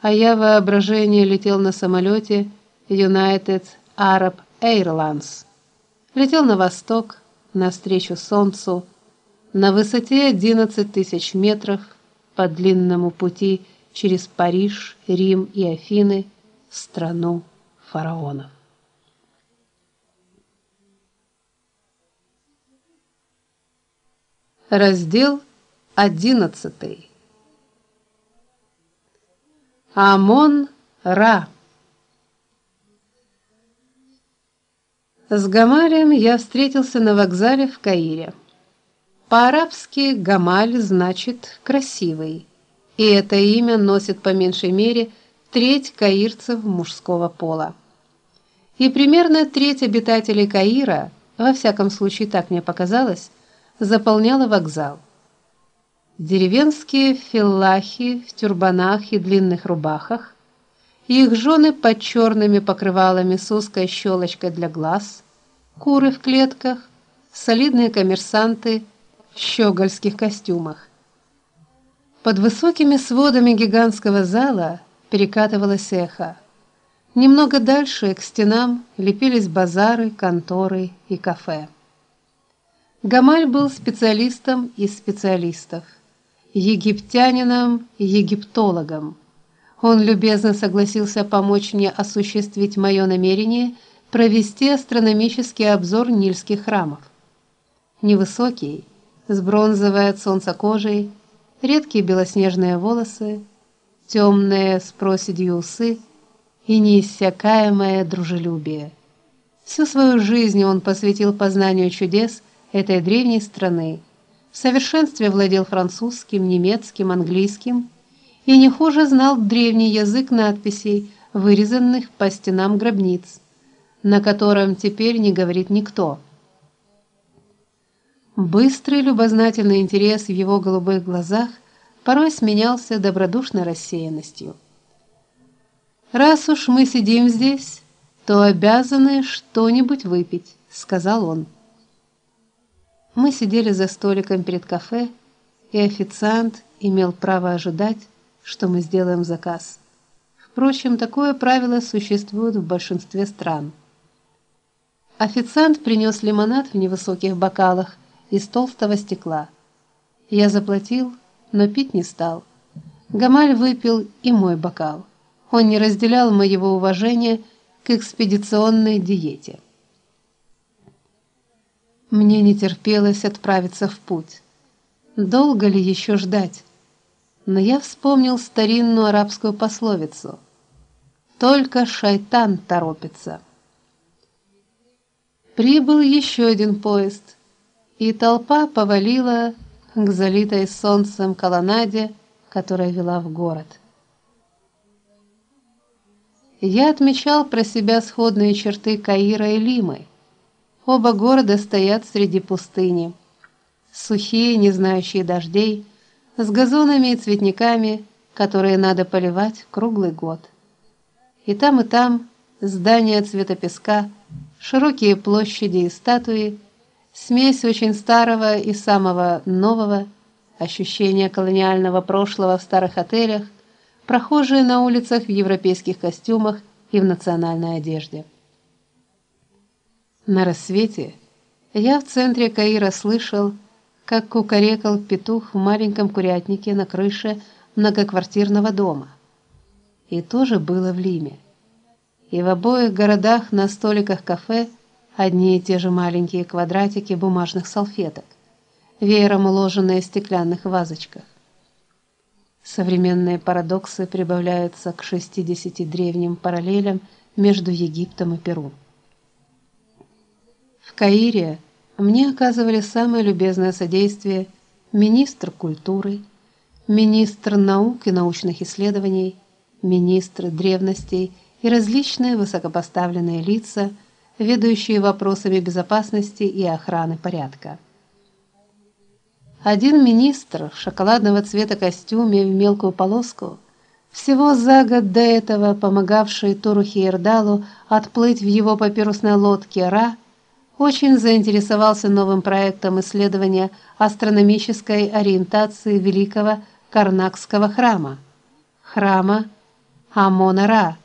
а я в воображении летел на самолете United Arab Airlines. Летел на восток, навстречу солнцу, на высоте 11 тысяч метров по длинному пути через Париж, Рим и Афины, страну фараонов. Раздел одиннадцатый. Амон-Ра. С Гамалем я встретился на вокзале в Каире. По-арабски Гамаль значит красивый, и это имя носит по меньшей мере треть каирцев мужского пола. И примерно треть обитателей Каира, во всяком случае так мне показалось, заполняла вокзал. Деревенские филлахи в тюрбанах и длинных рубахах, их жены под черными покрывалами с узкой щелочкой для глаз, куры в клетках, солидные коммерсанты в щегольских костюмах. Под высокими сводами гигантского зала перекатывалось эхо. Немного дальше к стенам лепились базары, конторы и кафе. Гамаль был специалистом из специалистов, египтянином и египтологом. Он любезно согласился помочь мне осуществить мое намерение провести астрономический обзор нильских храмов. Невысокий, с бронзовой от солнца кожей, редкие белоснежные волосы, темные с проседью усы и неиссякаемое дружелюбие. Всю свою жизнь он посвятил познанию чудес этой древней страны. Совершенстве владел французским, немецким, английским и не хуже знал древний язык надписей, вырезанных по стенам гробниц, на котором теперь не говорит никто. Быстрый любознательный интерес в его голубых глазах порой сменялся добродушной рассеянностью. Раз уж мы сидим здесь, то обязаны что-нибудь выпить, сказал он. Мы сидели за столиком перед кафе, и официант имел право ожидать, что мы сделаем заказ. Впрочем, такое правило существует в большинстве стран. Официант принес лимонад в невысоких бокалах из толстого стекла. Я заплатил, но пить не стал. Гамаль выпил и мой бокал. Он не разделял моего уважения к экспедиционной диете. Мне не терпелось отправиться в путь. Долго ли еще ждать? Но я вспомнил старинную арабскую пословицу: только шайтан торопится. Прибыл еще один поезд и толпа повалила к залитой солнцем колоннаде, которая вела в город. Я отмечал про себя сходные черты Каира и Лимы. Оба города стоят среди пустыни, сухие, не знающие дождей, с газонами и цветниками, которые надо поливать круглый год. И там и там здания цвета песка, широкие площади и статуи Смесь очень старого и самого нового, ощущение колониального прошлого в старых отелях, прохожие на улицах в европейских костюмах и в национальной одежде. На рассвете я в центре Каира слышал, как кукарекал петух в маленьком курятнике на крыше многоквартирного дома. И тоже было в Лиме. И в обоих городах на столиках кафе одни и те же маленькие квадратики бумажных салфеток, веером уложенные в стеклянных вазочках. Современные парадоксы прибавляются к 60 древним параллелям между Египтом и Перу. В Каире мне оказывали самое любезное содействие министр культуры, министр наук и научных исследований, министр древностей и различные высокопоставленные лица – ведущие вопросами безопасности и охраны порядка. Один министр в шоколадного цвета костюме в мелкую полоску, всего за год до этого помогавший Туру Хейердалу отплыть в его папирусной лодке Ра, очень заинтересовался новым проектом исследования астрономической ориентации великого Карнакского храма, храма Амона-Ра.